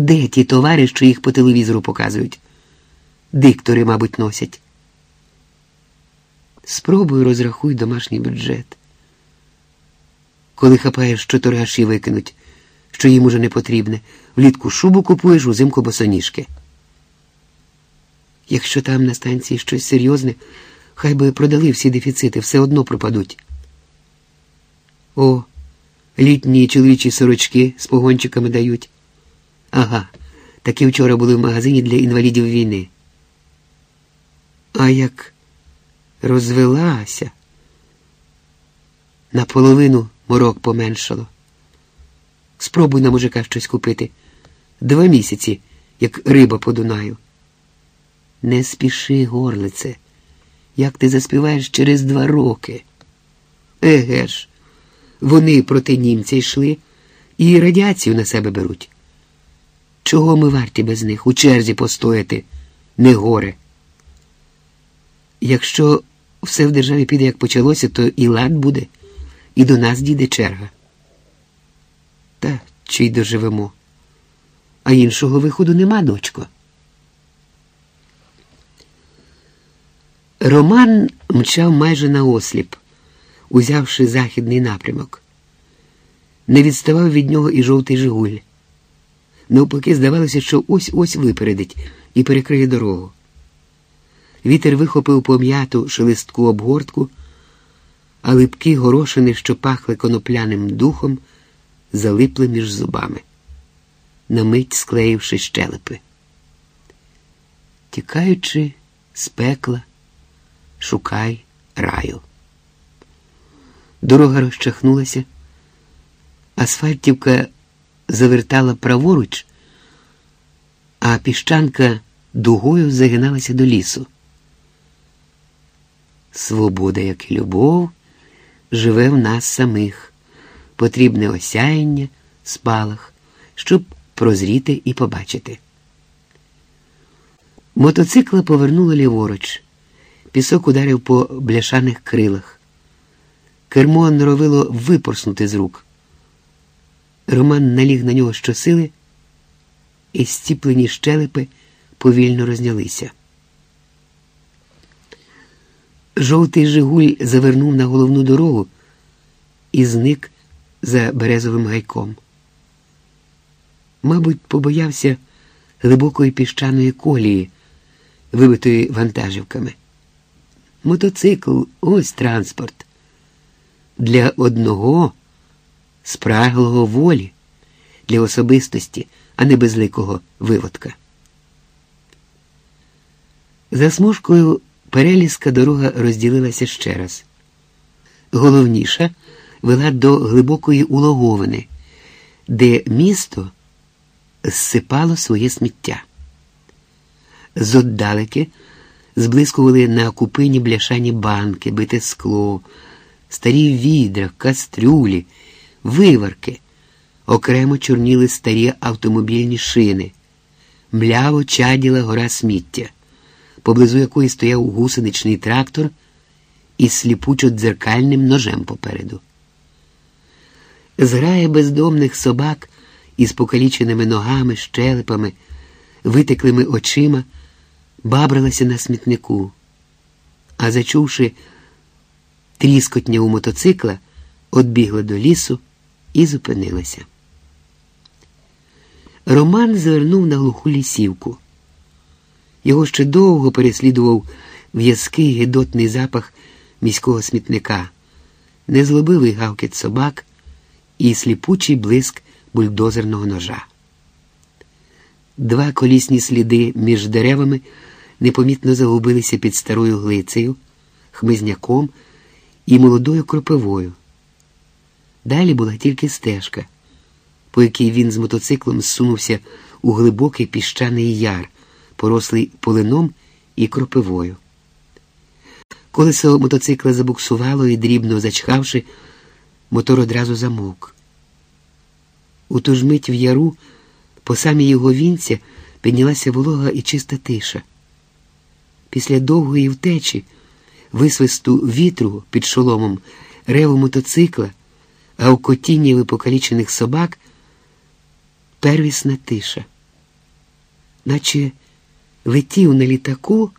Де ті товари, що їх по телевізору показують? Диктори, мабуть, носять. Спробуй розрахуй домашній бюджет. Коли хапаєш, що торгаші викинуть, що їм уже не потрібне, влітку шубу купуєш, узимку босоніжки. Якщо там на станції щось серйозне, хай би продали всі дефіцити, все одно пропадуть. О, літні чоловічі сорочки з погончиками дають. Ага, такі вчора були в магазині для інвалідів війни. А як розвелася, наполовину морок поменшало. Спробуй на мужика щось купити. Два місяці, як риба по Дунаю. Не спіши, горлице, як ти заспіваєш через два роки. Еге ж, вони проти німця йшли і радіацію на себе беруть. Чого ми варті без них у черзі постояти, не горе? Якщо все в державі піде, як почалося, то і лад буде, і до нас дійде черга. Та чи й доживемо? А іншого виходу нема, дочко. Роман мчав майже наосліп, узявши західний напрямок. Не відставав від нього і жовтий Жигуль. Навпаки, здавалося, що ось ось випередить і перекриє дорогу. Вітер вихопив пом'яту шелестку обгортку, а липкі горошини, що пахли конопляним духом, залипли між зубами, на мить склеївши щелепи. Тікаючи з пекла, шукай раю. Дорога розчахнулася, асфальтівка завертала праворуч, а піщанка дугою загиналася до лісу. Свобода, як і любов, живе в нас самих, потрібне осяяння, спалах, щоб прозріти і побачити. Мотоцикла повернуло ліворуч. Пісок ударив по бляшаних крилах. Кермо норовило випорснути з рук. Роман наліг на нього щосили, і стіплені щелепи повільно рознялися. Жовтий Жигуль завернув на головну дорогу і зник за березовим гайком. Мабуть, побоявся глибокої піщаної колії, вибитої вантажівками. Мотоцикл ось транспорт. Для одного спраглого волі, для особистості, а не безликого виводка. За смужкою перелізка дорога розділилася ще раз. Головніша вела до глибокої улоговини, де місто зсипало своє сміття. Зоддалеки зблискували на купині бляшані банки, бите скло, старі відра, кастрюлі, виварки, окремо чорніли старі автомобільні шини, мляво чаділа гора сміття, поблизу якої стояв гусеничний трактор із сліпучо дзеркальним ножем попереду. Зграя бездомних собак із покаліченими ногами, щелепами, витеклими очима бабралася на смітнику, а зачувши тріскотня у мотоцикла, одбігла до лісу і зупинилася. Роман звернув на глуху лісівку. Його ще довго переслідував в'язкий гидотний запах міського смітника, незлобивий гавкіт собак і сліпучий блиск бульдозерного ножа. Два колісні сліди між деревами непомітно загубилися під старою глицею, хмизняком і молодою кропивою. Далі була тільки стежка, по якій він з мотоциклом зсунувся у глибокий піщаний яр, порослий полином і кропивою. Колесо мотоцикла забуксувало і, дрібно зачхавши, мотор одразу замовк. У ту ж мить в яру, по самій його вінця, піднялася волога і чиста тиша. Після довгої втечі, висвисту вітру під шоломом, реву мотоцикла, а у котінні покалічених собак первісна тиша. наче летів на літаку,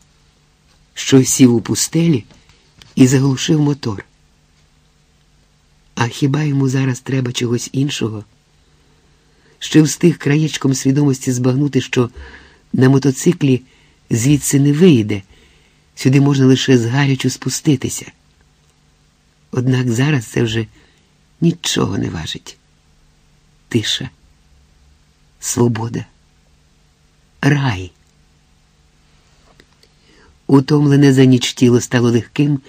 що сів у пустелі і заглушив мотор. А хіба йому зараз треба чогось іншого? Ще встиг краєчком свідомості збагнути, що на мотоциклі звідси не вийде, сюди можна лише згарячу спуститися. Однак зараз це вже нічого не важить. Тиша, свобода, рай. Утомлене за ніч тіло стало легким,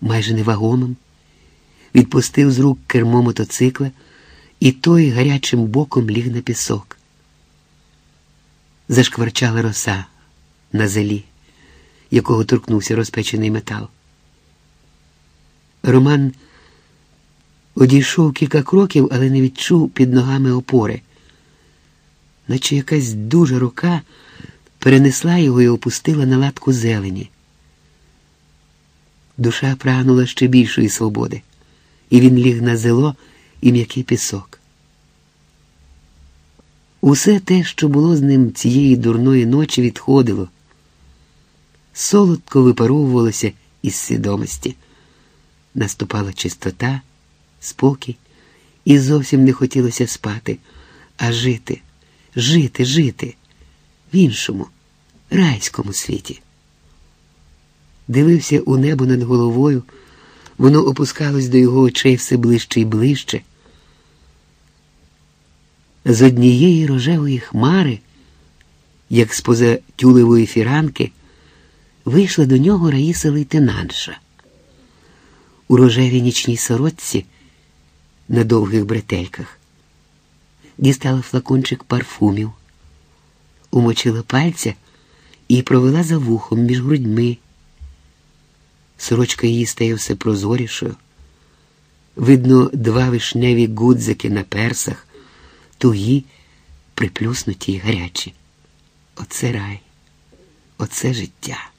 майже невагомим, відпустив з рук кермо мотоцикла, і той гарячим боком ліг на пісок. Зашкварчала роса на зелі, якого торкнувся розпечений метал. Роман одійшов кілька кроків, але не відчув під ногами опори, наче якась дуже рука перенесла його і опустила на латку зелені. Душа прагнула ще більшої свободи, і він ліг на зело і м'який пісок. Усе те, що було з ним цієї дурної ночі, відходило, солодко випаровувалося із свідомості. Наступала чистота, спокій, і зовсім не хотілося спати, а жити, жити, жити в іншому, райському світі. Дивився у небо над головою, воно опускалось до його очей все ближче і ближче. З однієї рожевої хмари, як з поза тюлевої фіранки, вийшла до нього Раїса лейтенантша. У рожевій нічній сорочці на довгих бретельках, дістала флакончик парфумів, умочила пальця і провела за вухом між грудьми. Сорочка її стає все прозорішою. Видно, два вишневі гудзики на персах, тугі, приплюснуті й гарячі. Оце рай, оце життя.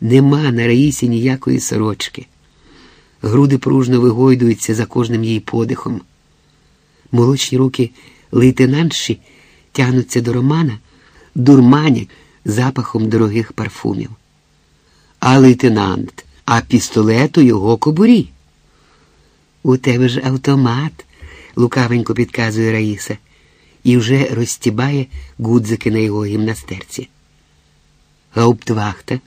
Нема на раїсі ніякої сорочки. Груди пружно вигойдуються за кожним її подихом. Молочні руки лейтенантші тягнуться до романа, дурманять запахом дорогих парфумів. А лейтенант, а пістолет у його кобурі. У тебе ж автомат, лукавенько підказує Раїса, і вже розстібає гудзики на його гімнастерці. Гауптвахта.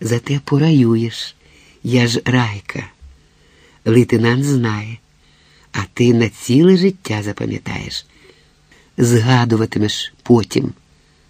Зате пораюєш. Я ж райка. Лейтенант знає, а ти на ціле життя запам'ятаєш, згадуватимеш потім.